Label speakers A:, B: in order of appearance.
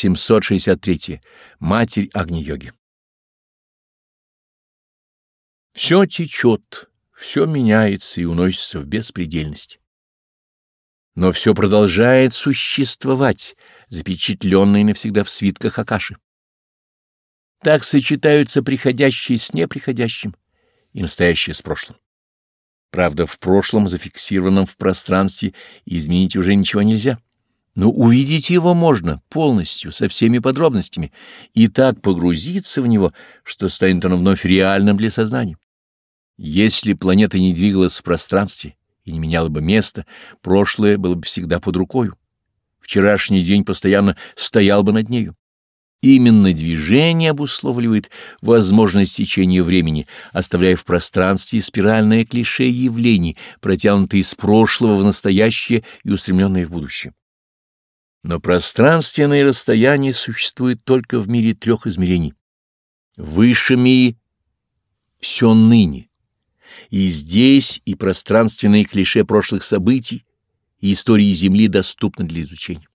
A: 763. Матерь Агни-йоги. Все течет, все меняется и уносится в беспредельность. Но все продолжает существовать, запечатленное навсегда в свитках Акаши. Так сочетаются приходящие с неприходящим и настоящее с прошлым. Правда, в прошлом, зафиксированном в пространстве, изменить уже ничего нельзя. Но увидеть его можно полностью, со всеми подробностями, и так погрузиться в него, что станет оно вновь реальным для сознания. Если планета не двигалась в пространстве и не меняла бы места, прошлое было бы всегда под рукою. Вчерашний день постоянно стоял бы над нею. Именно движение обусловливает возможность течения времени, оставляя в пространстве спиральное клише явлений, протянутые из прошлого в настоящее и устремленные в будущее. Но пространственное расстояние существует только в мире трех измерений. В высшем мире все ныне. И здесь и пространственные клише прошлых событий, и истории Земли доступны для изучения.